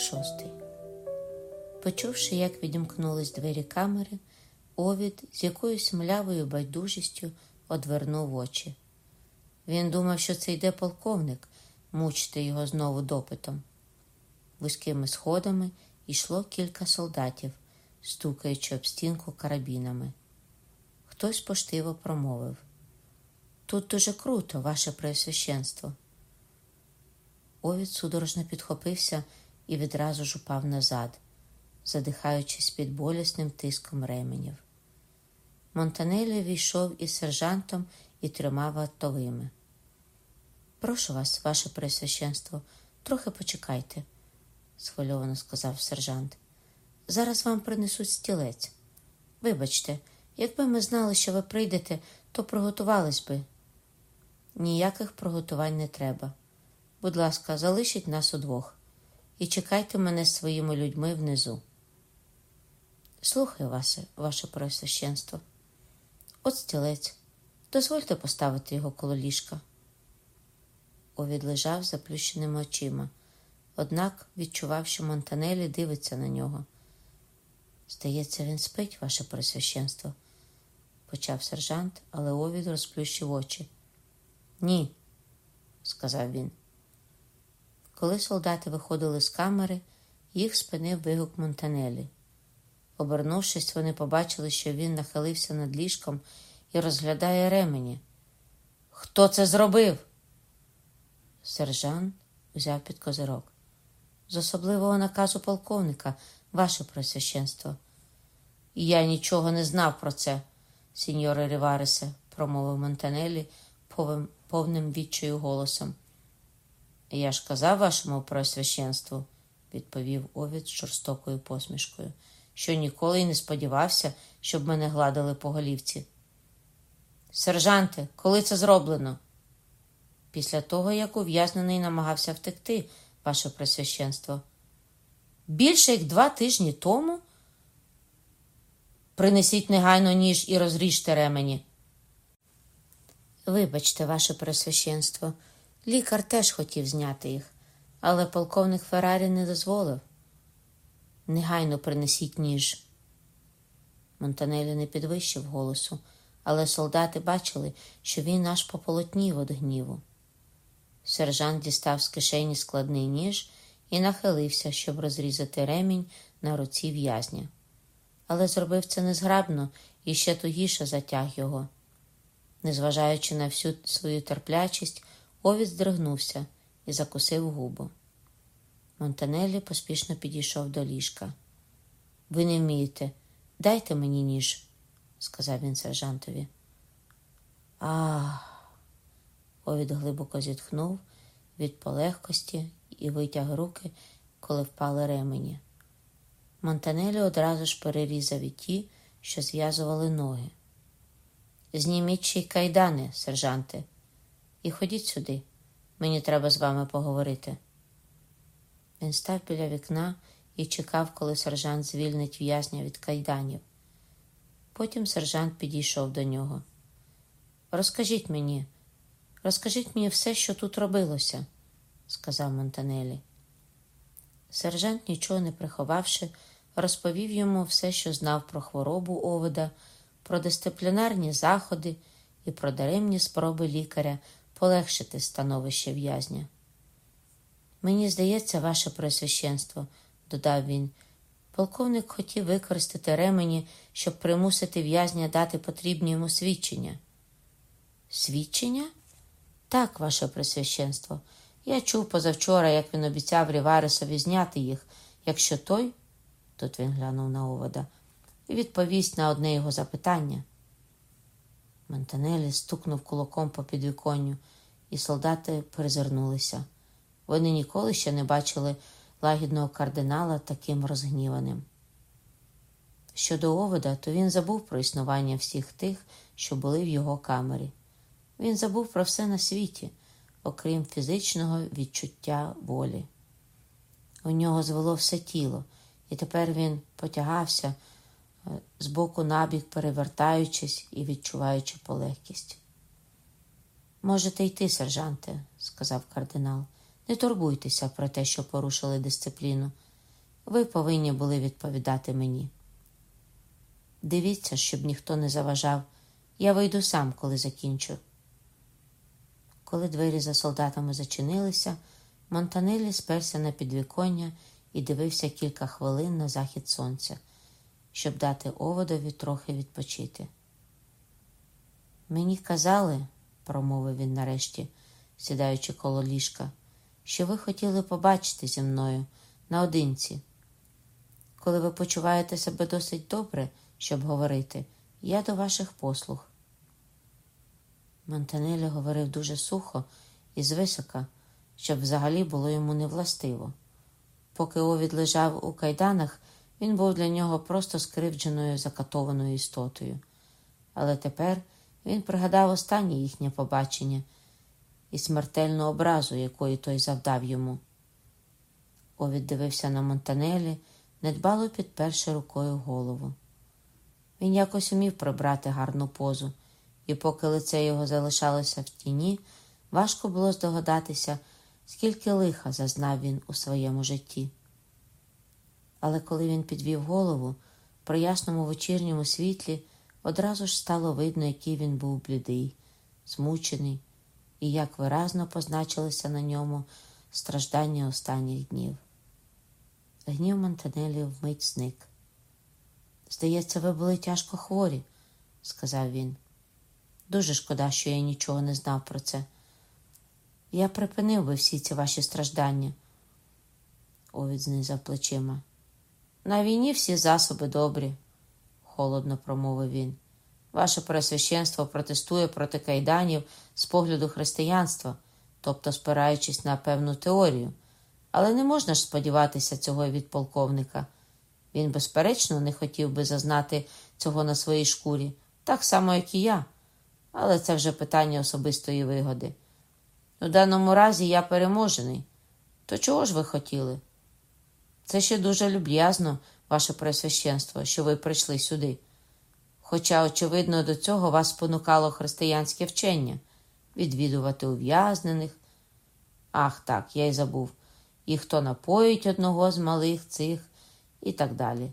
Шостий. Почувши, як відімкнулись двері камери, Овід з якоюсь млявою байдужістю одвернув очі. Він думав, що це йде полковник, мучити його знову допитом. Вузькими сходами йшло кілька солдатів, стукаючи об стінку карабінами. Хтось поштиво промовив Тут дуже круто, ваше преосвященство. Овід судорожно підхопився і відразу ж упав назад, задихаючись під болісним тиском ременів. Монтанелі війшов із сержантом і трьома вартовими. Прошу вас, ваше пресвященство, трохи почекайте, схвильовано сказав сержант. Зараз вам принесуть стілець. Вибачте, якби ми знали, що ви прийдете, то приготувались би. Ніяких приготувань не треба. Будь ласка, залишіть нас удвох і чекайте мене своїми людьми внизу. Слухаю вас, ваше пресвященство. От стілець. Дозвольте поставити його коло ліжка. Овід лежав заплющеними очима, однак відчував, що Монтанелі дивиться на нього. Здається, він спить, ваше пресвященство, почав сержант, але Овід розплющив очі. Ні, сказав він. Коли солдати виходили з камери, їх спинив вигук Монтанелі. Обернувшись, вони побачили, що він нахилився над ліжком і розглядає ремені. Хто це зробив? Сержант взяв під козирок. З особливого наказу полковника, ваше просвященство. Я нічого не знав про це, сеньоре Ріваресе, промовив Монтанелі повним відчаю голосом. Я ж казав вашому просвященству, відповів Овід з жорстокою посмішкою, що ніколи й не сподівався, щоб мене гладили по голівці. Сержанте, коли це зроблено? Після того, як ув'язнений намагався втекти, ваше пресвященство. Більше як два тижні тому. Принесіть негайно ніж і розріжте ремені. Вибачте, ваше пресвященство, лікар теж хотів зняти їх, але полковник Феррарі не дозволив. Негайно принесіть ніж. Монтанелі не підвищив голосу, але солдати бачили, що він аж пополотнів від гніву. Сержант дістав з кишені складний ніж і нахилився, щоб розрізати ремінь на руці в'язня. Але зробив це незграбно і ще тугіше затяг його. Незважаючи на всю свою терплячість, Овід здригнувся і закусив губу. Монтанелі поспішно підійшов до ліжка. Ви не вмієте, дайте мені ніж, сказав він сержантові. Ах. Овід глибоко зітхнув від полегкості і витяг руки, коли впали ремені. Монтанелі одразу ж перерізав і ті, що зв'язували ноги. Зніміть ще й кайдани, сержанте, і ходіть сюди. Мені треба з вами поговорити. Він став біля вікна і чекав, коли сержант звільнить в'язня від кайданів. Потім сержант підійшов до нього. Розкажіть мені, розкажіть мені все, що тут робилося, сказав Монтанелі. Сержант, нічого не приховавши, розповів йому все, що знав про хворобу овода, про дисциплінарні заходи і про даремні спроби лікаря полегшити становище в'язня. Мені здається, ваше пресвященство, додав він. Полковник хотів використати ремені, щоб примусити в'язня дати потрібні йому свідчення. Свідчення? Так, ваше пресвященство. Я чув позавчора, як він обіцяв Ріваресові зняти їх, якщо той, тут він глянув на овода, відповість на одне його запитання. Монтанелі стукнув кулаком по підвіконню, і солдати перезирнулися. Вони ніколи ще не бачили лагідного кардинала таким розгніваним. Щодо овода, то він забув про існування всіх тих, що були в його камері. Він забув про все на світі, окрім фізичного відчуття волі. У нього звело все тіло, і тепер він потягався з боку набік, перевертаючись і відчуваючи полегкість. Можете йти, сержанте, сказав кардинал. Не турбуйтеся про те, що порушили дисципліну. Ви повинні були відповідати мені. Дивіться, щоб ніхто не заважав. Я вийду сам, коли закінчу. Коли двері за солдатами зачинилися, Монтанелі сперся на підвіконня і дивився кілька хвилин на захід сонця, щоб дати оводові трохи відпочити. Мені казали, промовив він нарешті, сідаючи коло ліжка, що ви хотіли побачити зі мною наодинці. Коли ви почуваєте себе досить добре, щоб говорити, я до ваших послуг. Монтанелі говорив дуже сухо і звисока, щоб взагалі було йому невластиво. Поки Овід лежав у кайданах, він був для нього просто скривдженою закатованою істотою. Але тепер він пригадав останнє їхнє побачення і смертельну образу, якої той завдав йому. Овід дивився на Монтанелі, недбало підперши рукою голову. Він якось умів прибрати гарну позу, і поки лице його залишалося в тіні, важко було здогадатися, скільки лиха зазнав він у своєму житті. Але коли він підвів голову, при ясному вечірньому світлі одразу ж стало видно, який він був блідий, змучений, і як виразно позначилися на ньому страждання останніх днів. Гнів Монтанелі вмить зник. Здається, ви були тяжко хворі, сказав він. Дуже шкода, що я нічого не знав про це. Я припинив би всі ці ваші страждання. Овід знизав плечима. На війні всі засоби добрі, холодно промовив він. Ваше Пресвященство протестує проти кайданів з погляду християнства, тобто спираючись на певну теорію. Але не можна ж сподіватися цього від полковника. Він, безперечно, не хотів би зазнати цього на своїй шкурі, так само, як і я. Але це вже питання особистої вигоди. У даному разі я переможений. То чого ж ви хотіли? Це ще дуже люб'язно, ваше Пресвященство, що ви прийшли сюди. Хоча, очевидно, до цього вас спонукало християнське вчення відвідувати ув'язнених. Ах так, я й забув. І хто напоїть одного з малих цих і так далі.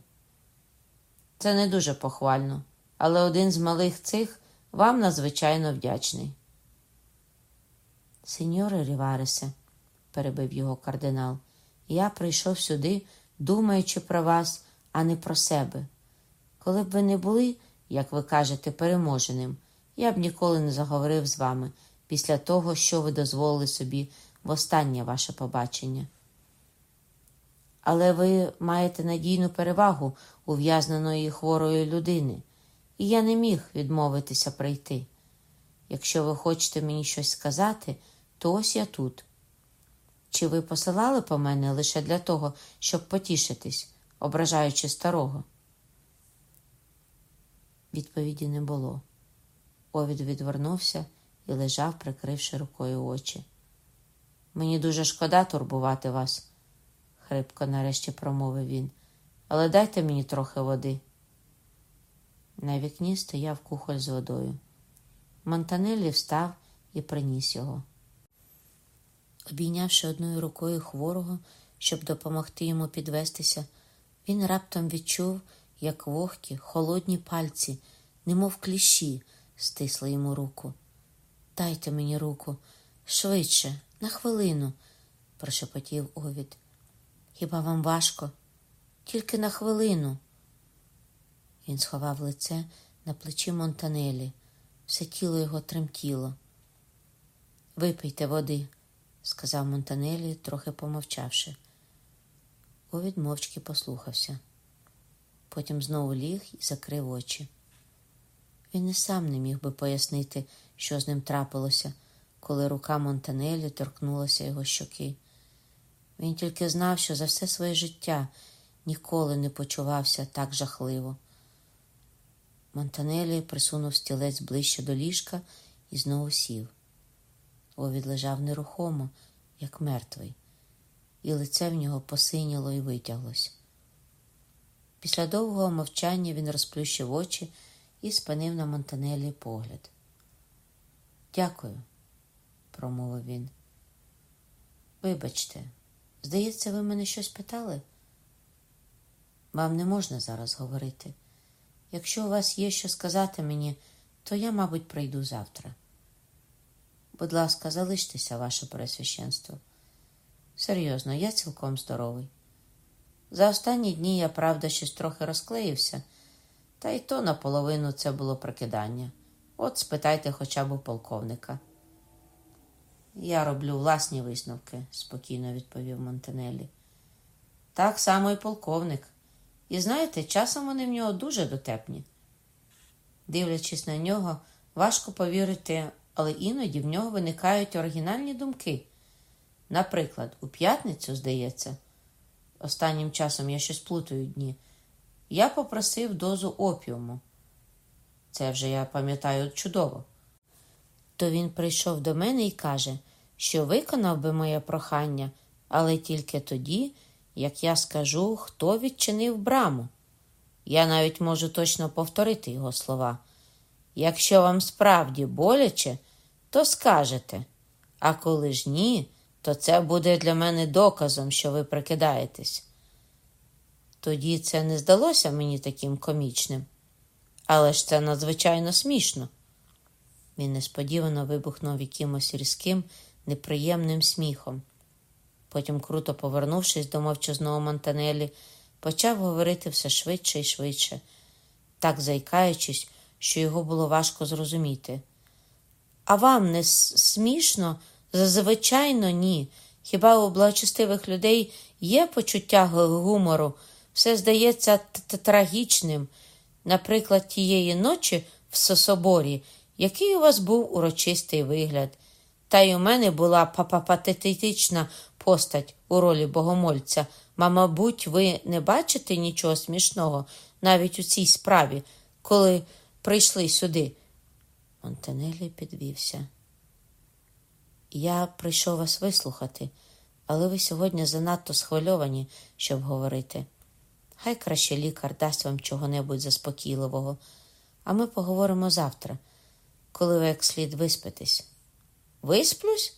Це не дуже похвально, але один з малих цих вам надзвичайно вдячний. Сеньоре Ріваресе, перебив його кардинал, я прийшов сюди, думаючи про вас, а не про себе. Коли б ви не були, як ви кажете, переможеним, я б ніколи не заговорив з вами після того, що ви дозволили собі в останнє ваше побачення. Але ви маєте надійну перевагу ув'язненої хворої людини, і я не міг відмовитися прийти. Якщо ви хочете мені щось сказати, то ось я тут. Чи ви посилали по мене лише для того, щоб потішитись, ображаючи старого? Відповіді не було. Овід відвернувся і лежав, прикривши рукою очі. Мені дуже шкода турбувати вас хрипко нарешті промовив він, але дайте мені трохи води. На вікні стояв кухоль з водою. Монтанеллі встав і приніс його. Обійнявши одною рукою хворого, щоб допомогти йому підвестися, він раптом відчув, як вогкі, холодні пальці, немов кліщі, стисли йому руку. Дайте мені руку, швидше, на хвилину, прошепотів Овід. Хіба вам важко? Тільки на хвилину. Він сховав лице на плечі Монтанелі, все тіло його тремтіло. Випийте води, сказав Монтанелі, трохи помовчавши. Овід мовчки послухався. Потім знову ліг і закрив очі. Він і сам не міг би пояснити, що з ним трапилося, коли рука Монтанелі торкнулася його щоки. Він тільки знав, що за все своє життя ніколи не почувався так жахливо. Монтанелі присунув стілець ближче до ліжка і знову сів. Овід лежав нерухомо, як мертвий, і лице в нього посиняло і витяглось. Після довгого мовчання він розплющив очі і спинив на Монтанелі погляд. Дякую, промовив він. Вибачте, здається, ви мене щось питали? Вам не можна зараз говорити. Якщо у вас є що сказати мені, то я, мабуть, прийду завтра. Будь ласка, залиштеся, ваше Пресвященство. Серйозно, я цілком здоровий. За останні дні я, правда, щось трохи розклеївся, та й то наполовину це було прикидання. От спитайте хоча б у полковника. Я роблю власні висновки, спокійно відповів Монтанелі. Так само і полковник. І знаєте, часом вони в нього дуже дотепні. Дивлячись на нього, важко повірити, але іноді в нього виникають оригінальні думки. Наприклад, у п'ятницю, здається, останнім часом я щось плутаю дні, я попросив дозу опіуму. Це вже я пам'ятаю чудово. То він прийшов до мене і каже, що виконав би моє прохання, але тільки тоді, як я скажу, хто відчинив браму. Я навіть можу точно повторити його слова. Якщо вам справді боляче, то скажете, а коли ж ні, то це буде для мене доказом, що ви прикидаєтесь. Тоді це не здалося мені таким комічним, але ж це надзвичайно смішно. Він несподівано вибухнув якимось різким, неприємним сміхом. Потім, круто повернувшись до мовчазного Монтанелі, почав говорити все швидше і швидше, так заїкаючись, що його було важко зрозуміти. А вам не смішно? Зазвичайно ні. Хіба у благочестивих людей є почуття гумору? Все здається трагічним. Наприклад, тієї ночі в Сособорі, який у вас був урочистий вигляд. Та й у мене була папапатетична постать у ролі богомольця. Ма, мабуть, ви не бачите нічого смішного навіть у цій справі, коли прийшли сюди. Монтанелі підвівся. Я прийшов вас вислухати, але ви сьогодні занадто схвильовані, щоб говорити. Хай краще лікар дасть вам чого-небудь заспокійливого, а ми поговоримо завтра, коли ви як слід виспитесь. Висплюсь?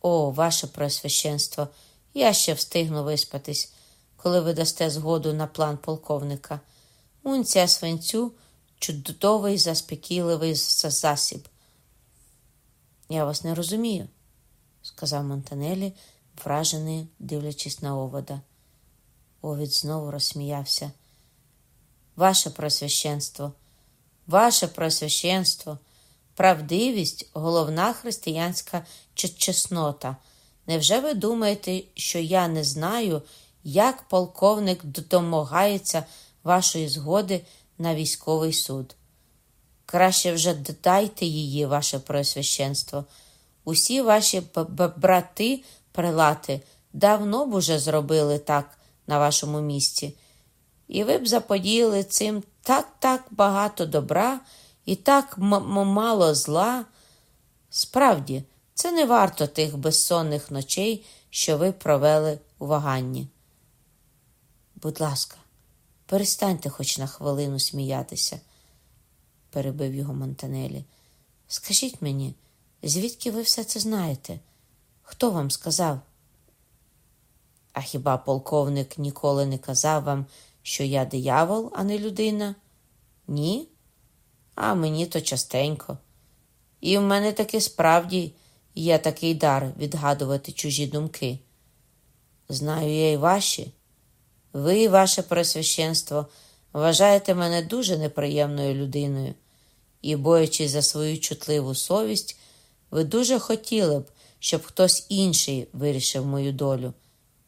О, ваше просвященство, я ще встигну виспатись, коли ви дасте згоду на план полковника. Унція свинцю чудовий заспокійливий засіб. Я вас не розумію, сказав Монтанелі, вражений, дивлячись на овода. Овід знову розсміявся. Ваше просвященство, ваше просвященство, правдивість головна християнська чеснота. Невже ви думаєте, що я не знаю, як полковник домагається вашої згоди на військовий суд? Краще вже дайте її, ваше просвященство. Усі ваші брати, прилати, давно б уже зробили так на вашому місці, і ви б заподіяли цим так так багато добра і так мало зла. Справді, це не варто тих безсонних ночей, що ви провели у ваганні. Будь ласка, перестаньте хоч на хвилину сміятися перебив його Монтанелі. Скажіть мені, звідки ви все це знаєте? Хто вам сказав? А хіба полковник ніколи не казав вам, що я диявол, а не людина? Ні? А мені то частенько. І в мене таки справді є такий дар відгадувати чужі думки. Знаю я й ваші. Ви, ваше пресвященство, вважаєте мене дуже неприємною людиною, і, боячись за свою чутливу совість, ви дуже хотіли б, щоб хтось інший вирішив мою долю.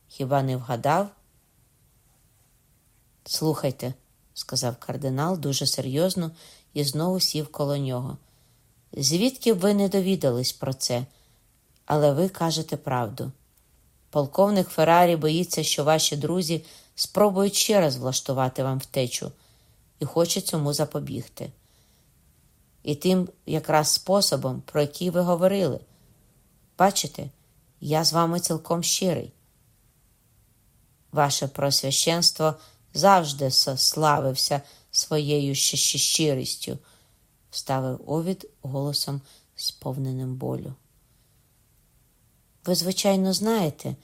Хіба не вгадав? Слухайте, сказав кардинал дуже серйозно і знову сів коло нього. Звідки б ви не довідались про це, але ви кажете правду. Полковник Феррарі боїться, що ваші друзі спробують ще раз влаштувати вам втечу і хоче цьому запобігти. І тим якраз способом, про який ви говорили. Бачите, я з вами цілком щирий. Ваше просвященство завжди славився своєю щирістю, вставив Овід голосом, сповненим болю. Ви, звичайно, знаєте,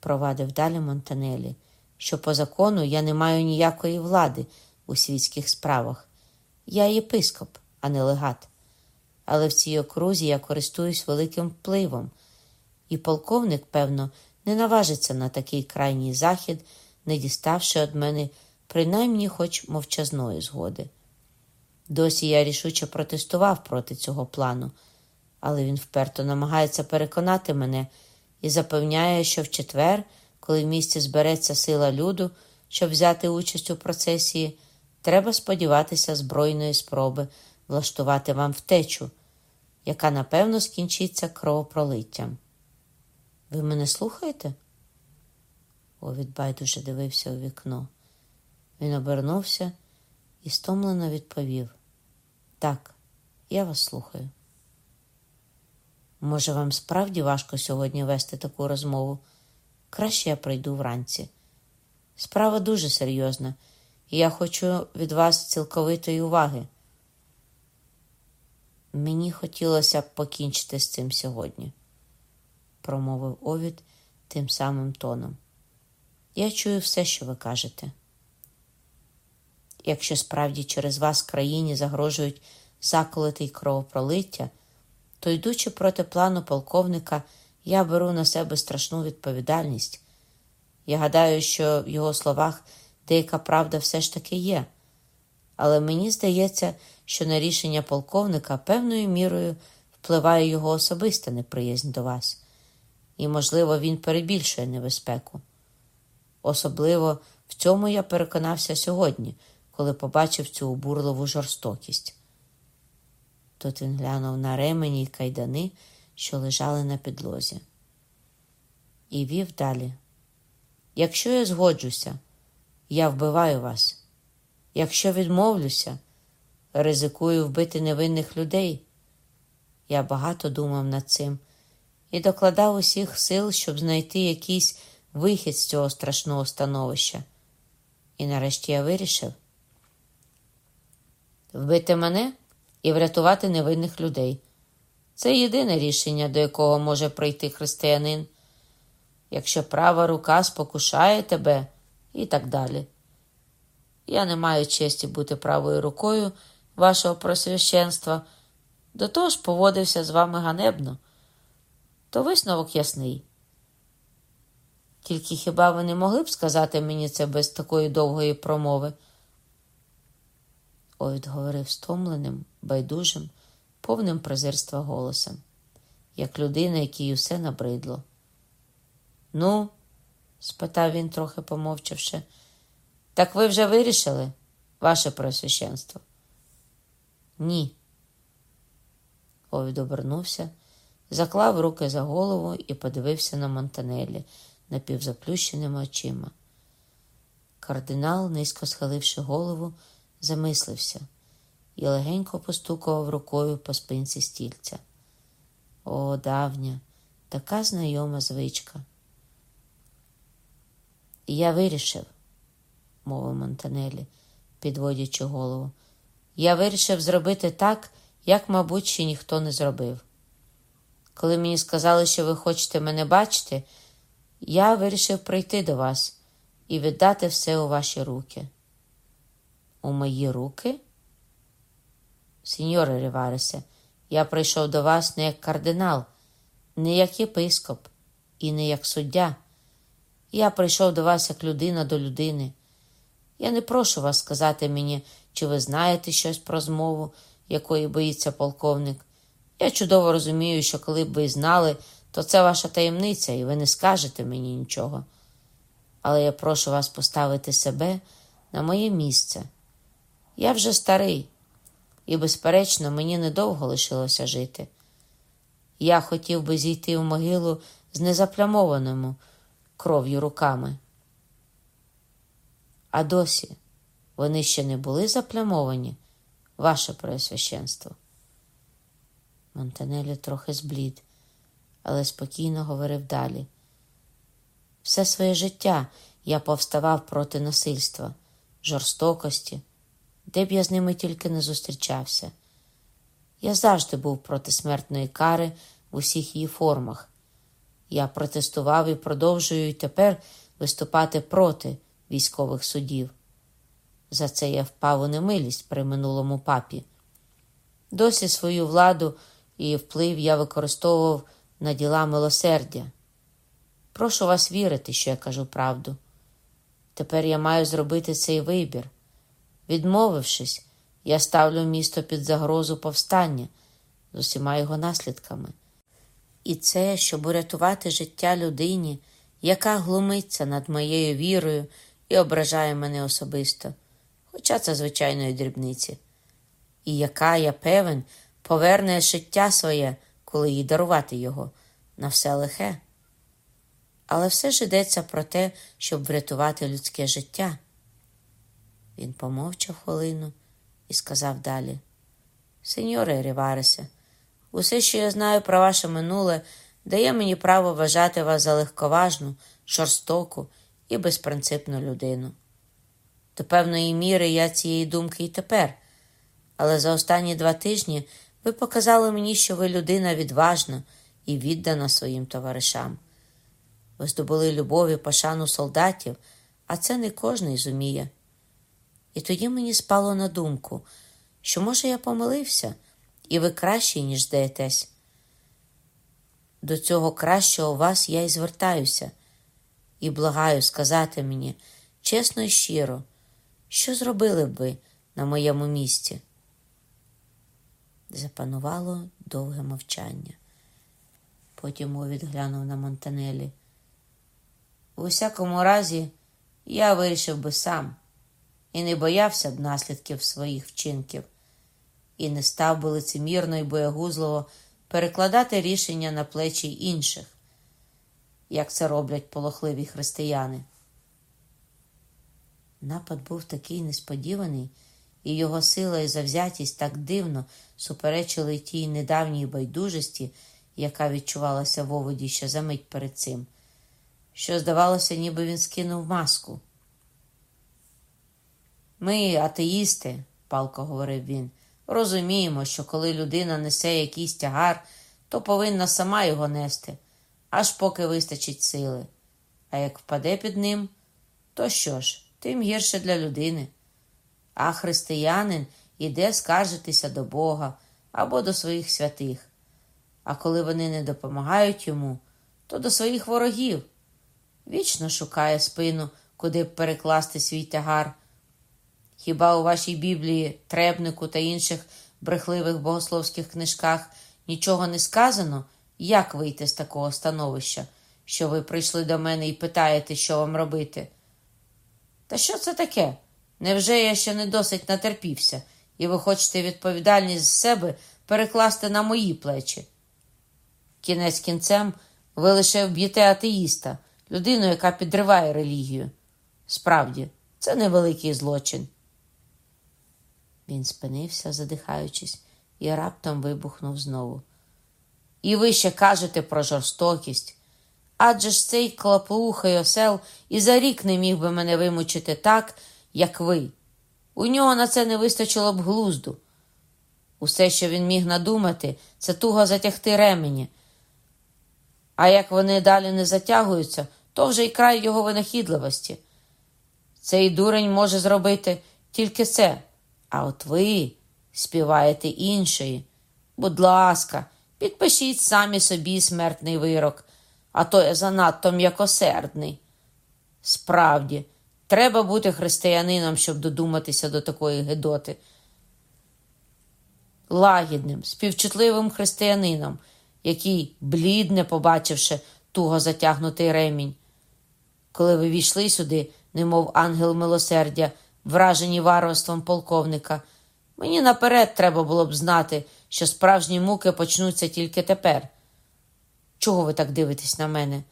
провадив далі Монтанелі, що по закону я не маю ніякої влади у світських справах. Я єпископ, а не легат. Але в цій окрузі я користуюсь великим впливом, і полковник, певно, не наважиться на такий крайній захід, не діставши від мене принаймні хоч мовчазної згоди. Досі я рішуче протестував проти цього плану, але він вперто намагається переконати мене і запевняє, що в четвер, коли в місті збереться сила люду, щоб взяти участь у процесії, треба сподіватися збройної спроби влаштувати вам втечу, яка напевно скінчиться кровопролиттям. Ви мене слухаєте? Овід байдуже дивився у вікно. Він обернувся і стомлено відповів: Так, я вас слухаю. Може, вам справді важко сьогодні вести таку розмову? Краще я прийду вранці. Справа дуже серйозна, і я хочу від вас цілковитої уваги. Мені хотілося б покінчити з цим сьогодні, промовив Овід тим самим тоном. Я чую все, що ви кажете. Якщо справді через вас країні загрожують заколоти й кровопролиття, то, йдучи проти плану полковника, я беру на себе страшну відповідальність. Я гадаю, що в його словах деяка правда все ж таки є, але мені здається, що на рішення полковника певною мірою впливає його особиста неприязнь до вас, і, можливо, він перебільшує небезпеку. Особливо в цьому я переконався сьогодні, коли побачив цю обурливу жорстокість. Тут він глянув на ремені й кайдани, що лежали на підлозі, і вів далі. Якщо я згоджуся, я вбиваю вас. Якщо відмовлюся, ризикую вбити невинних людей. Я багато думав над цим і докладав усіх сил, щоб знайти якийсь вихід з цього страшного становища. І нарешті я вирішив вбити мене і врятувати невинних людей. Це єдине рішення, до якого може прийти християнин, якщо права рука спокушає тебе і так далі. Я не маю честі бути правою рукою вашого просвященства, до того ж поводився з вами ганебно, то висновок ясний. Тільки хіба ви не могли б сказати мені це без такої довгої промови? Овід говорив стомленим, байдужим, повним презирства голосом, як людина, якій усе набридло. Ну, спитав він, трохи помовчавши, так ви вже вирішили, ваше просвященство? Ні. Овід обернувся, заклав руки за голову і подивився на Монтанелі напівзаплющеними очима. Кардинал, низько схиливши голову, замислився і легенько постукував рукою по спинці стільця. О, давня, така знайома звичка. Я вирішив, мовив Монтанелі, підводячи голову. Я вирішив зробити так, як, мабуть, ще ніхто не зробив. Коли мені сказали, що ви хочете мене бачити, я вирішив прийти до вас і віддати все у ваші руки. У мої руки? Сеньоре Ріваресе, я прийшов до вас не як кардинал, не як єпископ і не як суддя. Я прийшов до вас як людина до людини. Я не прошу вас сказати мені, чи ви знаєте щось про змову, якої боїться полковник. Я чудово розумію, що коли б ви знали, то це ваша таємниця, і ви не скажете мені нічого. Але я прошу вас поставити себе на моє місце. Я вже старий, і, безперечно, мені недовго лишилося жити. Я хотів би зійти в могилу з незаплямованими кров'ю руками. А досі вони ще не були заплямовані, ваше Преосвященство. Монтанелі трохи зблід, але спокійно говорив далі. Все своє життя я повставав проти насильства, жорстокості де б я з ними тільки не зустрічався. Я завжди був проти смертної кари в усіх її формах. Я протестував і продовжую й тепер виступати проти військових судів. За це я впав у немилість при минулому папі. Досі свою владу і вплив я використовував на діла милосердя. Прошу вас вірити, що я кажу правду. Тепер я маю зробити цей вибір. Відмовившись, я ставлю місто під загрозу повстання з усіма його наслідками. І це, щоб урятувати життя людині, яка глумиться над моєю вірою і ображає мене особисто, хоча це звичайної дрібниці, і яка, я певен, поверне життя своє, коли їй дарувати його, на все лихе. Але все ж йдеться про те, щоб врятувати людське життя. Він помовчав хвилину і сказав далі: Сеньоре Ріваресе, усе, що я знаю про ваше минуле, дає мені право вважати вас за легковажну, жорстоку і безпринципну людину. До певної міри я цієї думки і тепер, але за останні два тижні ви показали мені, що ви людина відважна і віддана своїм товаришам. Ви здобули любов і пошану солдатів, а це не кожний зуміє. І тоді мені спало на думку, що, може, я помилився, і ви кращий, ніж здаєтесь. До цього кращого вас я й звертаюся, і благаю сказати мені чесно і щиро, що зробили б ви на моєму місці. Запанувало довге мовчання. Потім Овід глянув на Монтанелі. У всякому разі, я вирішив би сам і не боявся б наслідків своїх вчинків, і не став би лицемірно і боягузливо перекладати рішення на плечі інших, як це роблять полохливі християни. Напад був такий несподіваний, і його сила і завзятість так дивно суперечили тій недавній байдужості, яка відчувалася в оводі ще за мить перед цим, що, здавалося, ніби він скинув маску. Ми, атеїсти, палко говорив він, розуміємо, що коли людина несе якийсь тягар, то повинна сама його нести, аж поки вистачить сили. А як впаде під ним, то що ж, тим гірше для людини. А християнин іде скаржитися до Бога або до своїх святих. А коли вони не допомагають йому, то до своїх ворогів. Вічно шукає спину, куди б перекласти свій тягар. Хіба у вашій Біблії, требнику та інших брехливих богословських книжках нічого не сказано, як вийти з такого становища, що ви прийшли до мене і питаєте, що вам робити? Та що це таке? Невже я ще не досить натерпівся, і ви хочете відповідальність з себе перекласти на мої плечі? Кінець кінцем ви лише вб'єте атеїста, людину, яка підриває релігію. Справді, це невеликий злочин. Він спинився, задихаючись, і раптом вибухнув знову. І ви ще кажете про жорстокість. Адже ж цей клаплухий осел і за рік не міг би мене вимучити так, як ви. У нього на це не вистачило б глузду. Усе, що він міг надумати, це туго затягти ремені. А як вони далі не затягуються, то вже й край його винахідливості. Цей дурень може зробити тільки це. А от ви співаєте іншої. Будь ласка, підпишіть самі собі смертний вирок, а то я занадто м'якосердний. Справді, треба бути християнином, щоб додуматися до такої гедоти. Лагідним, співчутливим християнином, який, блідне, побачивши туго затягнутий ремінь. Коли ви війшли сюди, немов ангел милосердя, вражені варварством полковника. Мені наперед треба було б знати, що справжні муки почнуться тільки тепер. Чого ви так дивитесь на мене?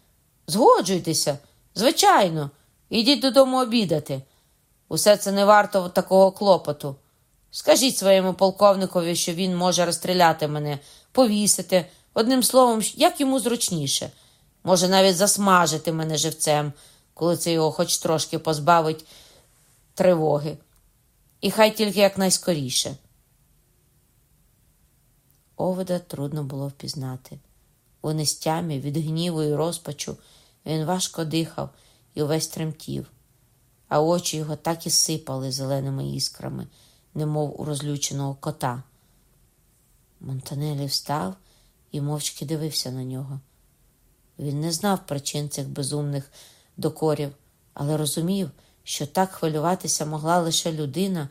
Згоджуйтеся, звичайно, ідіть додому обідати. Усе це не варто такого клопоту. Скажіть своєму полковникові, що він може розстріляти мене, повісити, одним словом, як йому зручніше, може навіть засмажити мене живцем, коли це його хоч трошки позбавить тривоги, і хай тільки якнайскоріше. Овода трудно було впізнати. У нестямі від гніву і розпачу він важко дихав і увесь тремтів, а очі його так і сипали зеленими іскрами, немов у розлюченого кота. Монтанелі встав і мовчки дивився на нього. Він не знав причин цих безумних докорів, але розумів, що так хвилюватися могла лише людина,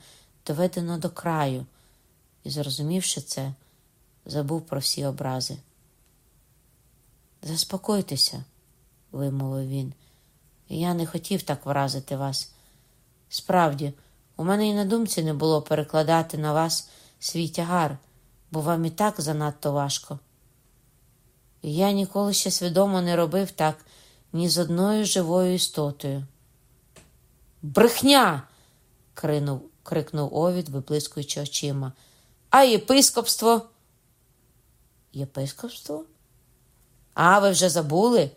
доведена до краю, і, зрозумівши це, забув про всі образи. Заспокойтеся, вимовив він. Я не хотів так вразити вас. Справді, у мене і на думці не було перекладати на вас свій тягар, бо вам і так занадто важко. Я ніколи ще свідомо не робив так ні з одною живою істотою. Брехня. крикнув, крикнув Овід, виблискуючи очима. А єпископство? Єпископство? А ви вже забули?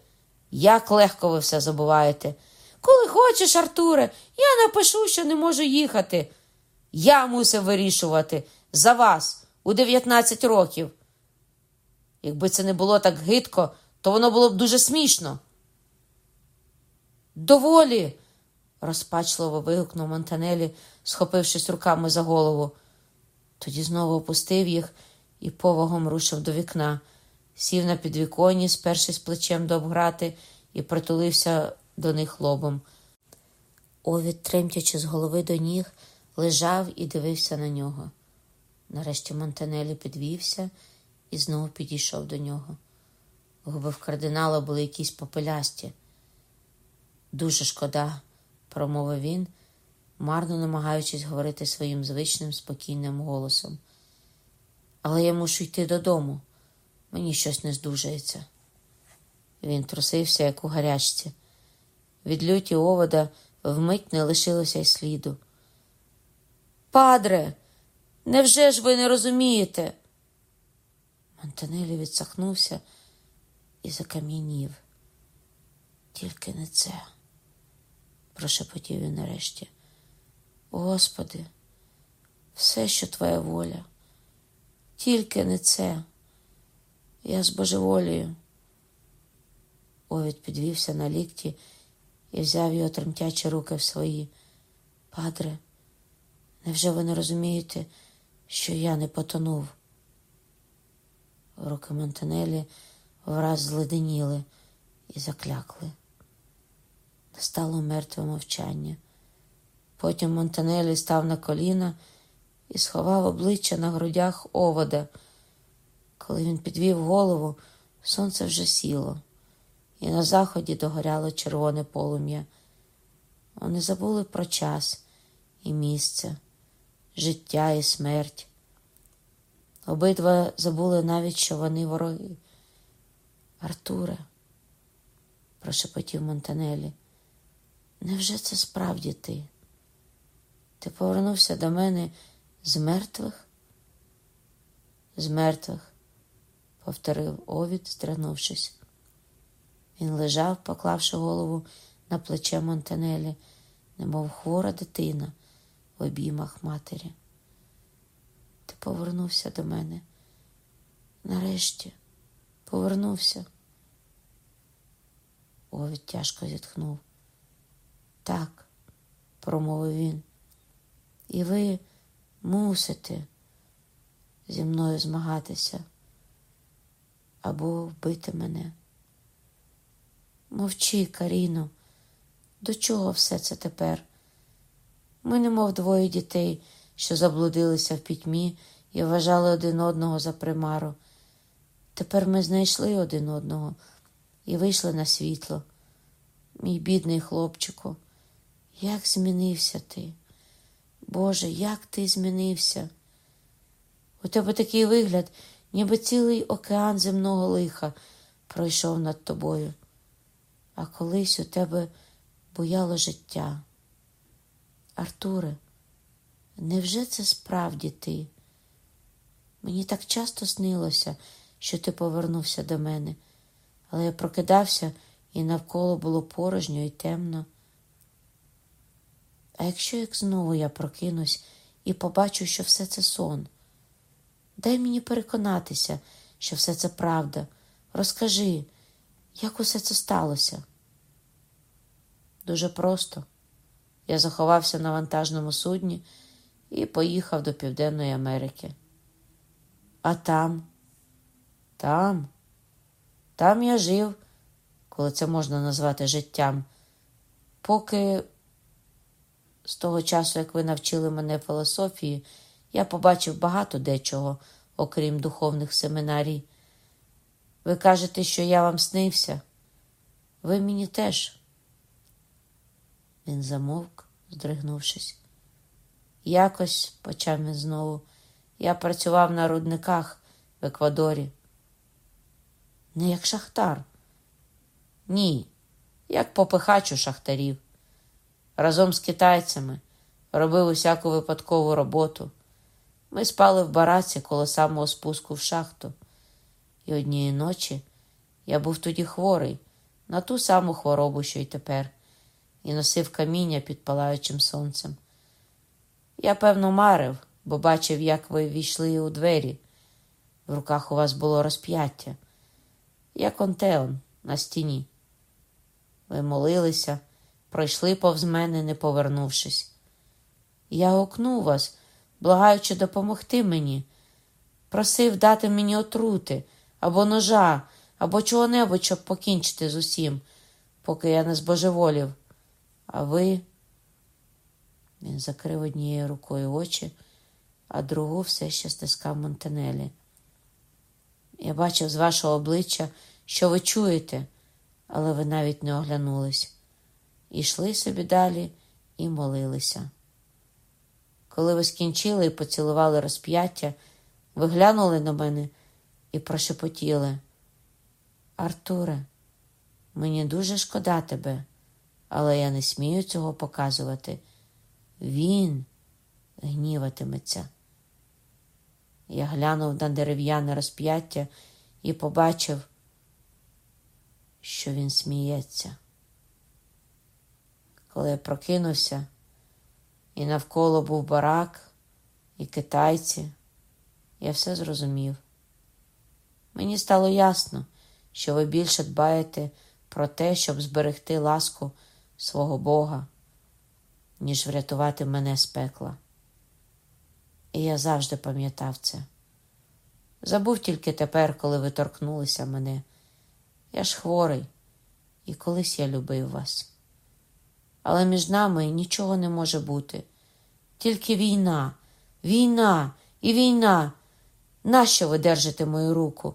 Як легко ви все забуваєте. Коли хочеш, Артуре, я напишу, що не можу їхати. Я мусив вирішувати за вас у 19 років. Якби це не було так гидко, то воно було б дуже смішно. Доволі, розпачливо вигукнув Монтанелі, схопившись руками за голову. Тоді знову опустив їх і повагом рушив до вікна, сів на підвіконні, спершись плечем до обграти, і притулився до них лобом. Овід, тремтячи з голови до ніг, лежав і дивився на нього. Нарешті Монтанелі підвівся і знову підійшов до нього. Губи в кардинала були якісь попелясті. Дуже шкода, промовив він, марно намагаючись говорити своїм звичним спокійним голосом. Але я мушу йти додому. Мені щось не здужається. Він трусився, як у гарячці. Від люті овода вмить не лишилося й сліду. Падре, невже ж ви не розумієте? Монтанелі відсахнувся і закам'янів. Тільки не це, прошепотів він нарешті. Господи, все, що твоя воля, тільки не це. Я з божеволію. Овід підвівся на лікті і взяв його тремтячі руки в свої. Падре, невже ви не розумієте, що я не потонув? Руки Монтанелі враз зледеніли і заклякли. Настало мертве мовчання. Потім Монтанелі став на коліна і сховав обличчя на грудях овода. Коли він підвів голову, сонце вже сіло, і на заході догоряло червоне полум'я. Вони забули про час і місце, життя і смерть. Обидва забули навіть, що вони вороги. Артуре, прошепотів Монтанелі, невже це справді ти? Ти повернувся до мене з мертвих? З мертвих, повторив Овід, здригнувшись. Він лежав, поклавши голову на плече Монтанелі, немов хвора дитина в обіймах матері. Ти повернувся до мене. Нарешті повернувся. Овід тяжко зітхнув. Так, промовив він, і ви мусите зі мною змагатися або вбити мене. Мовчи, Каріно, до чого все це тепер? Ми, немов двоє дітей, що заблудилися в пітьмі і вважали один одного за примару. Тепер ми знайшли один одного і вийшли на світло. Мій бідний хлопчику, як змінився ти? Боже, як ти змінився? У тебе такий вигляд, ніби цілий океан земного лиха пройшов над тобою, а колись у тебе бояло життя. Артуре, невже це справді ти? Мені так часто снилося, що ти повернувся до мене, але я прокидався і навколо було порожньо і темно. А якщо як знову я прокинусь і побачу, що все це сон, дай мені переконатися, що все це правда, Розкажи, як усе це сталося? Дуже просто. Я заховався на вантажному судні і поїхав до Південної Америки. А там, там, там я жив, коли це можна назвати життям, поки з того часу, як ви навчили мене філософії, я побачив багато дечого, окрім духовних семинарій. Ви кажете, що я вам снився. Ви мені теж. Він замовк, здригнувшись. Якось, почав він знову, я працював на рудниках в Еквадорі. Не як шахтар. Ні, як попихач у шахтарів. Разом з китайцями робив усяку випадкову роботу. Ми спали в бараці коло самого спуску в шахту. І однієї ночі я був тоді хворий на ту саму хворобу, що й тепер, і носив каміння під палаючим сонцем. Я, певно, марив, бо бачив, як ви війшли у двері. В руках у вас було розп'яття, як онтеон на стіні. Ви молилися, пройшли повз мене, не повернувшись. Я гукнув вас, благаючи допомогти мені, просив дати мені отрути або ножа, або чого-небудь, щоб покінчити з усім, поки я не збожеволів. А ви. Він закрив однією рукою очі, а другу все ще стискав Монтанелі. Я бачив з вашого обличчя, що ви чуєте, але ви навіть не оглянулись. Ішли собі далі і молилися. Коли ви скінчили і поцілували розп'яття, ви глянули на мене і прошепотіли. Артуре, мені дуже шкода тебе, але я не смію цього показувати. Він гніватиметься. Я глянув на дерев'яне розп'яття і побачив, що він сміється. Коли я прокинувся, і навколо був барак, і китайці, я все зрозумів. Мені стало ясно, що ви більше дбаєте про те, щоб зберегти ласку свого Бога, ніж врятувати мене з пекла. І я завжди пам'ятав це. Забув тільки тепер, коли ви торкнулися мене. Я ж хворий, і колись я любив вас. Але між нами нічого не може бути. Тільки війна, війна і війна. Нащо ви держите мою руку?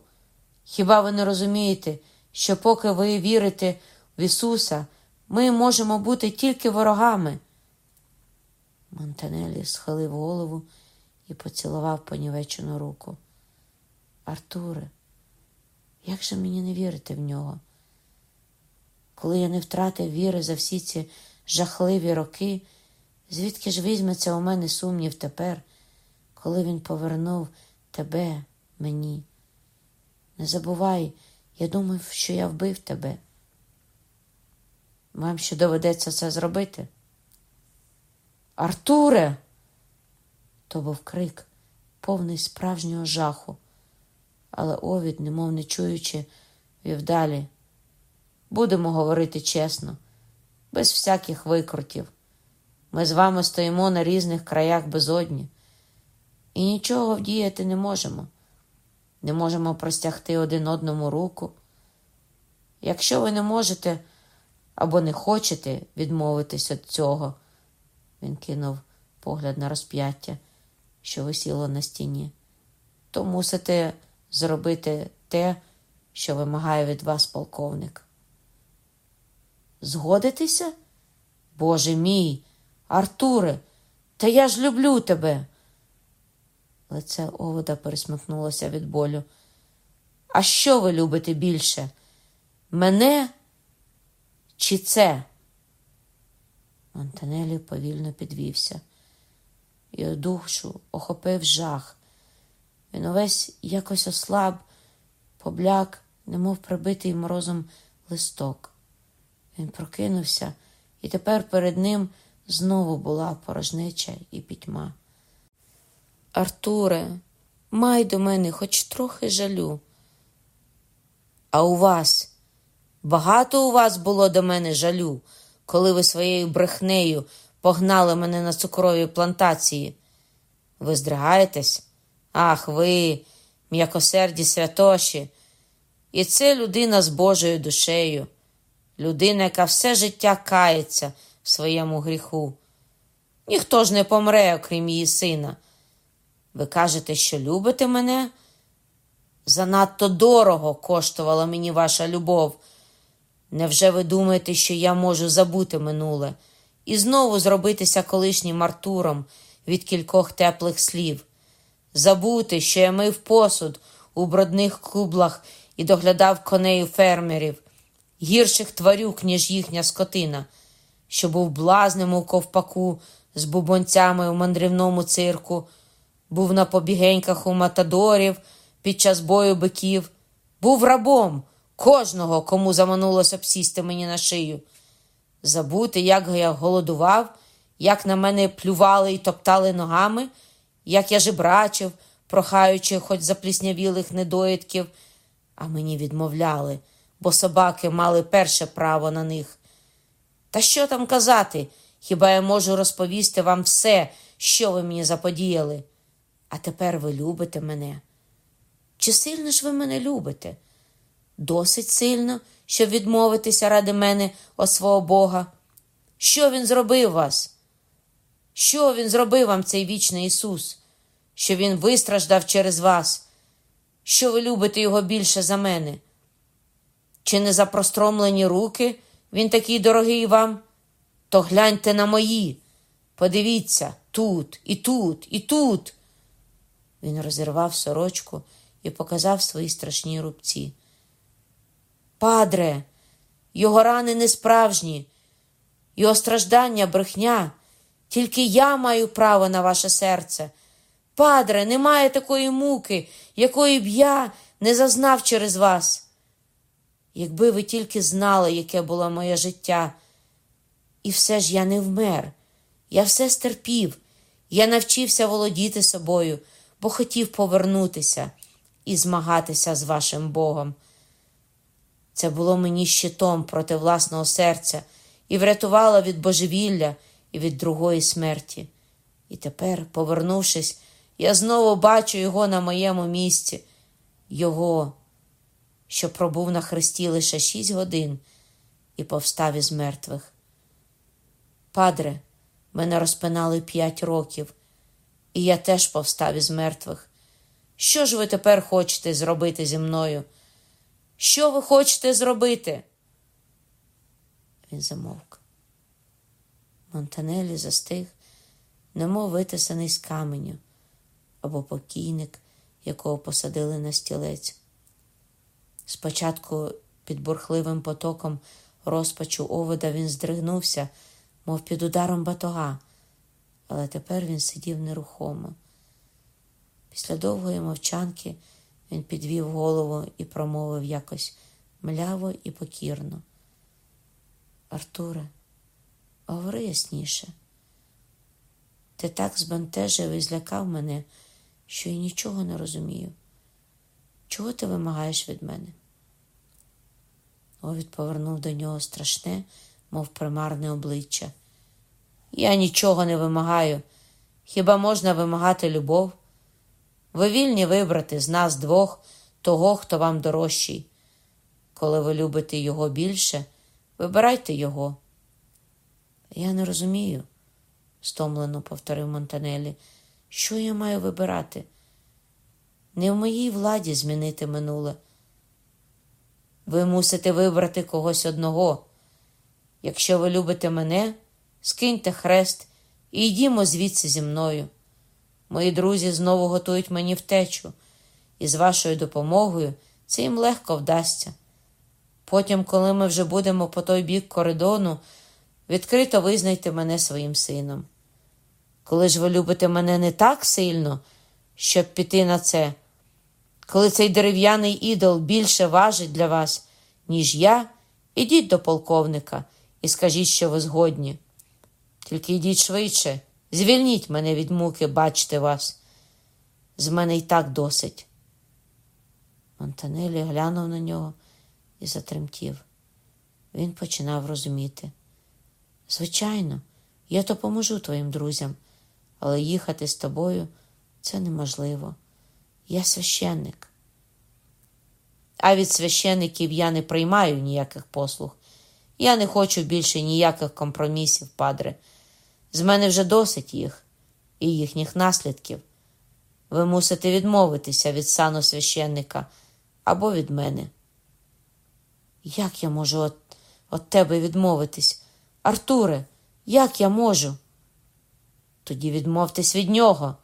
Хіба ви не розумієте, що поки ви вірите в Ісуса, ми можемо бути тільки ворогами? Монтанелі схилив голову і поцілував понівечену руку. Артуре, як же мені не вірити в нього? Коли я не втратив віри за всі ці жахливі роки, звідки ж візьметься у мене сумнів тепер, коли він повернув тебе мені? Не забувай, я думав, що я вбив тебе. Вам ще доведеться це зробити? Артуре! То був крик, повний справжнього жаху, але Овід, немов не чуючи, вів далі. Будемо говорити чесно, без всяких викрутів. Ми з вами стоїмо на різних краях безодні і нічого вдіяти не можемо. Не можемо простягти один одному руку. Якщо ви не можете або не хочете відмовитись від цього, він кинув погляд на розп'яття, що висіло на стіні, то мусите зробити те, що вимагає від вас полковник. Згодитися? Боже мій, Артуре, та я ж люблю тебе. Лице овода пересмикнулося від болю. А що ви любите більше? Мене чи це? Монтанелі повільно підвівся. Його душу охопив жах. Він увесь якось ослаб, побляк, немов прибитий морозом листок. Він прокинувся, і тепер перед ним знову була порожнеча і пітьма. Артуре, май до мене хоч трохи жалю. А у вас? Багато у вас було до мене жалю, коли ви своєю брехнею погнали мене на цукрові плантації. Ви здригаєтесь? Ах, ви, м'якосерді святоші. І це людина з Божою душею, людина, яка все життя кається в своєму гріху. Ніхто ж не помре, окрім її сина. Ви кажете, що любите мене? Занадто дорого коштувала мені ваша любов. Невже ви думаєте, що я можу забути минуле і знову зробитися колишнім Артуром від кількох теплих слів? Забути, що я мив посуд у брудних кублах і доглядав коней у фермерів, гірших тварюк, ніж їхня скотина, що був блазним у ковпаку з бубонцями у мандрівному цирку, був на побігеньках у матадорів під час бою биків, був рабом кожного, кому заманулося б сісти мені на шию. Забути, як я голодував, як на мене плювали і топтали ногами, як я жебрачив, прохаючи хоч запліснявілих недоїдків, а мені відмовляли, бо собаки мали перше право на них. Та що там казати? Хіба я можу розповісти вам все, що ви мені заподіяли? А тепер ви любите мене. Чи сильно ж ви мене любите? Досить сильно, щоб відмовитися ради мене от свого Бога. Що Він зробив вас? Що Він зробив вам, цей вічний Ісус, що Він вистраждав через вас, що ви любите Його більше за мене? Чи не за простромлені руки Він такий дорогий вам? То гляньте на мої. Подивіться тут, і тут, і тут. Він розірвав сорочку і показав свої страшні рубці. Падре, його рани не справжні, його страждання брехня. Тільки я маю право на ваше серце. Падре, немає такої муки, якої б я не зазнав через вас. Якби ви тільки знали, яке було моє життя. І все ж я не вмер, я все стерпів, я навчився володіти собою, бо хотів повернутися і змагатися з вашим Богом. Це було мені щитом проти власного серця і врятувало від божевілля і від другої смерті. І тепер, повернувшись, я знову бачу його на моєму місці, його, що пробув на хресті лише шість годин і повстав із мертвих. Падре, мене розпинали п'ять років, і я теж повстав із мертвих. Що ж ви тепер хочете зробити зі мною? Що ви хочете зробити? Він замовк. Монтанелі застиг, немов витисаний з каменю або покійник, якого посадили на стілець. Спочатку під бурхливим потоком розпачу овода він здригнувся, мов під ударом батога, але тепер він сидів нерухомо. Після довгої мовчанки він підвів голову і промовив якось мляво і покірно. Артуре, говори ясніше. Ти так збентежив і злякав мене, що я нічого не розумію. Чого ти вимагаєш від мене? Овід повернув до нього страшне, мов примарне обличчя. Я нічого не вимагаю. Хіба можна вимагати любов? Ви вільні вибрати з нас двох того, хто вам дорожчий. Коли ви любите його більше, вибирайте його. Я не розумію, стомлено повторив Монтанелі. Що я маю вибирати? Не в моїй владі змінити минуле. Ви мусите вибрати когось одного. Якщо ви любите мене, скиньте хрест і йдімо звідси зі мною. Мої друзі знову готують мені втечу, і з вашою допомогою це їм легко вдасться. Потім, коли ми вже будемо по той бік коридону, відкрито визнайте мене своїм сином. Коли ж ви любите мене не так сильно, щоб піти на це, коли цей дерев'яний ідол більше важить для вас, ніж я, ідіть до полковника і скажіть, що ви згодні. Тільки йдіть швидше. Звільніть мене від муки, бачте вас. З мене й так досить. Монтанелі глянув на нього і затремтів. Він починав розуміти. Звичайно, я допоможу твоїм друзям, але їхати з тобою це неможливо. Я священник. А від священників я не приймаю ніяких послуг. Я не хочу більше ніяких компромісів, падре. З мене вже досить їх і їхніх наслідків. Ви мусите відмовитися від сану священника або від мене. Як я можу от, от тебе відмовитись? Артуре, як я можу? Тоді відмовтесь від нього.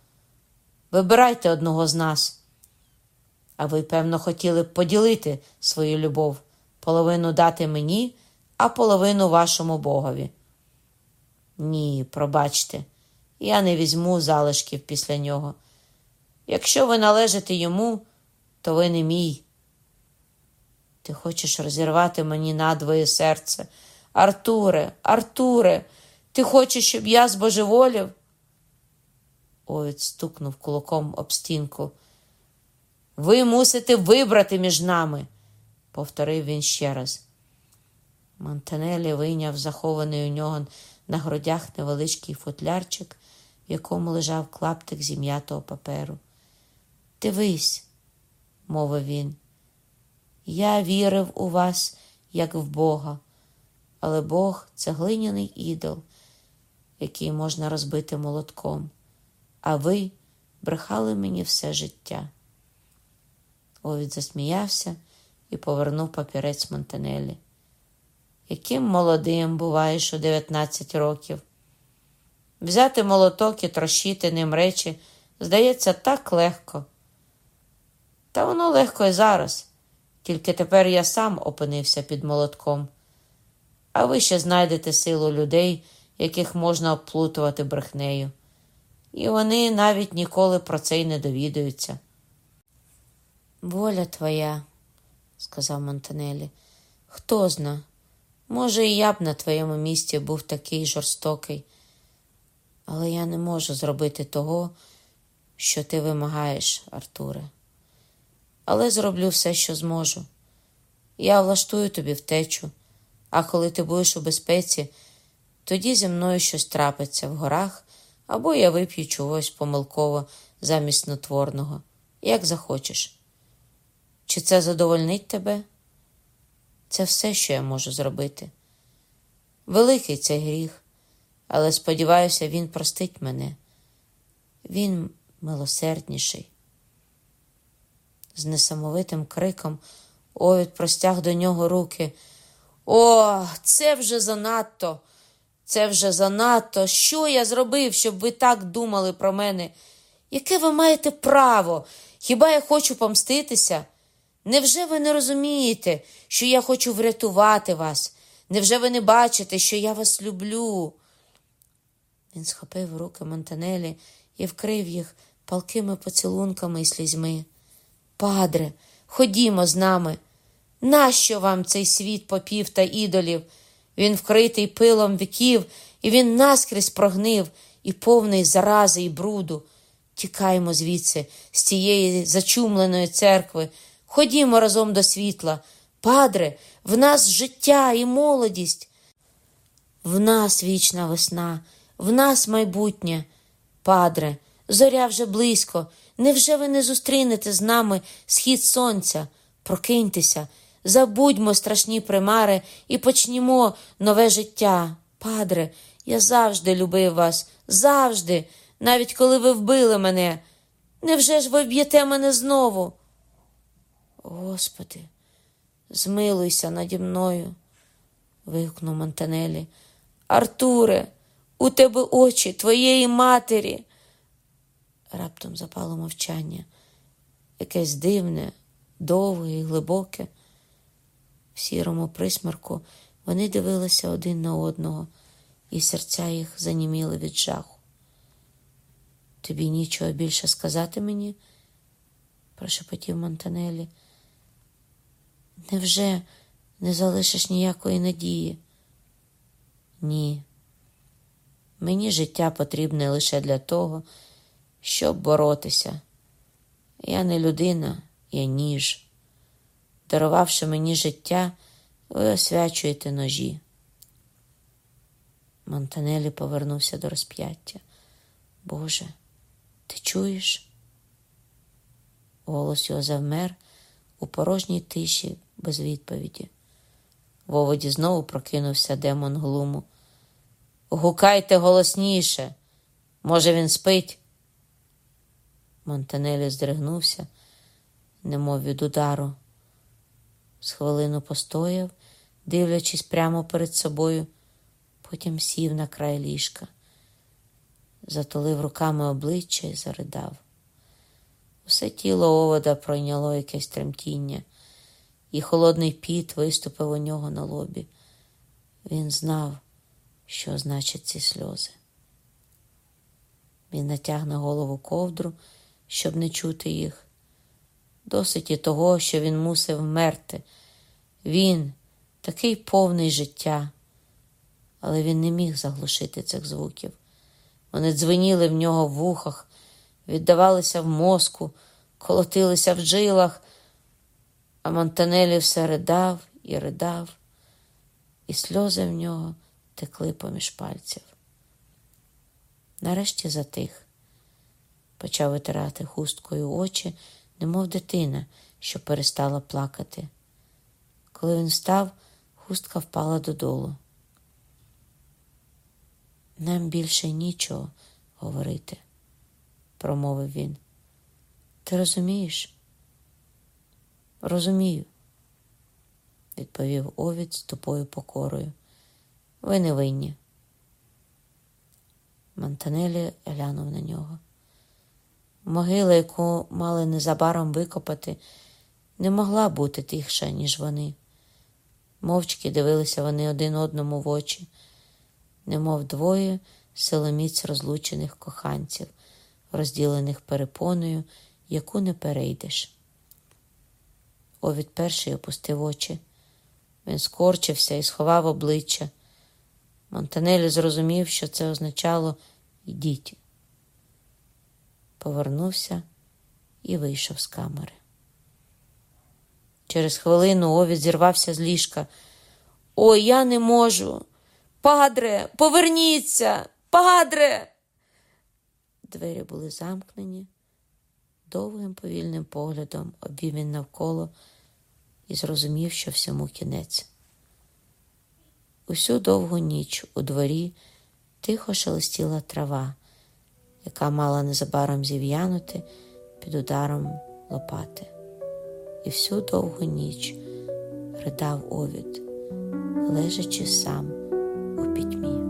Вибирайте одного з нас. А ви, певно, хотіли б поділити свою любов, половину дати мені, а половину вашому богові. Ні, пробачте, я не візьму залишків після нього. Якщо ви належите йому, то ви не мій. Ти хочеш розірвати мені надвоє серце. Артуре, Артуре, ти хочеш, щоб я збожеволів? Овід стукнув кулаком об стінку. Ви мусите вибрати між нами, повторив він ще раз. Монтанелі вийняв захований у нього на грудях невеличкий футлярчик, в якому лежав клаптик зім'ятого паперу. Дивись, мовив він, я вірив у вас, як в Бога, але Бог це глиняний ідол, який можна розбити молотком, а ви брехали мені все життя. Овід засміявся і повернув папірець Монтанелі. Яким молодим буваєш у 19 років? Взяти молоток і трощити ним речі, здається, так легко. Та воно легко і зараз, тільки тепер я сам опинився під молотком. А ви ще знайдете силу людей, яких можна обплутувати брехнею. І вони навіть ніколи про це й не довідаються. Воля твоя, сказав Монтанелі, хто зна, може, і я б на твоєму місці був такий жорстокий, але я не можу зробити того, що ти вимагаєш, Артуре. Але зроблю все, що зможу. Я влаштую тобі втечу, а коли ти будеш у безпеці, тоді зі мною щось трапиться в горах, або я вип'ю чогось помилково замість снотворного, як захочеш. Чи це задовольнить тебе? Це все, що я можу зробити. Великий це гріх, але сподіваюся, він простить мене. Він милосердніший. З несамовитим криком Овід простяг до нього руки. О, це вже занадто, це вже занадто. Що я зробив, щоб ви так думали про мене? Яке ви маєте право? Хіба я хочу помститися? Невже ви не розумієте, що я хочу врятувати вас? Невже ви не бачите, що я вас люблю? Він схопив руки Монтанелі і вкрив їх палкими поцілунками і слізьми. Падре, ходімо з нами. Нащо вам цей світ попів та ідолів? Він вкритий пилом віків, і він наскрізь прогнив, і повний зарази і бруду. Тікаємо звідси, з цієї зачумленої церкви. Ходімо разом до світла. Падре, в нас життя і молодість. В нас вічна весна, в нас майбутнє. Падре, зоря вже близько. Невже ви не зустрінете з нами схід сонця? Прокиньтеся, забудьмо страшні примари і почнімо нове життя. Падре, я завжди любив вас, завжди, навіть коли ви вбили мене. Невже ж ви вб'єте мене знову? Господи, змилуйся наді мною, вигукнув Монтанелі. Артуре, у тебе очі твоєї матері. Раптом запало мовчання, якесь дивне, довге і глибоке. В сірому присмерку вони дивилися один на одного, і серця їх заніміли від жаху. Тобі нічого більше сказати мені? прошепотів Монтанелі. Невже не залишиш ніякої надії? Ні. Мені життя потрібне лише для того, щоб боротися. Я не людина, я ніж. Дарувавши мені життя, ви освячуєте ножі. Монтанелі повернувся до розп'яття. Боже, ти чуєш? Голос його завмер у порожній тиші без відповіді. В оводі знову прокинувся демон глуму. Гукайте голосніше. Може, він спить? Монтанелі здригнувся, немов від удару. З хвилину постояв, дивлячись прямо перед собою, потім сів на край ліжка, затулив руками обличчя і заридав. Усе тіло овода пройняло якесь тремтіння, і холодний піт виступив у нього на лобі. Він знав, що значать ці сльози. Він натяг на голову ковдру, щоб не чути їх. Досить і того, що він мусив вмерти. Він такий повний життя, але він не міг заглушити цих звуків. Вони дзвеніли в нього в вухах, віддавалися в мозку, колотилися в жилах, а Монтанелі все ридав і ридав, і сльози в нього текли поміж пальців. Нарешті затих, почав витирати хусткою очі, немов дитина, що перестала плакати. Коли він встав, хустка впала додолу. Нам більше нічого говорити, промовив він. Ти розумієш? Розумію, відповів овід з тупою покорою. Ви не винні. Монтанелі глянув на нього. Могила, яку мали незабаром викопати, не могла бути тихша, ніж вони. Мовчки дивилися вони один одному в очі, немов двоє силоміць розлучених коханців, розділених перепоною, яку не перейдеш. Овід перший опустив очі. Він скорчився і сховав обличчя. Монтанелі зрозумів, що це означало йдіть. Повернувся і вийшов з камери. Через хвилину Овід зірвався з ліжка. Ой, я не можу. Падре, поверніться, падре. Двері були замкнені. Довгим повільним поглядом обвів він навколо і зрозумів, що всьому кінець. Усю довгу ніч у дворі тихо шелестіла трава, яка мала незабаром зів'янути під ударом лопати. І всю довгу ніч ридав овід, лежачи сам у пітьмі.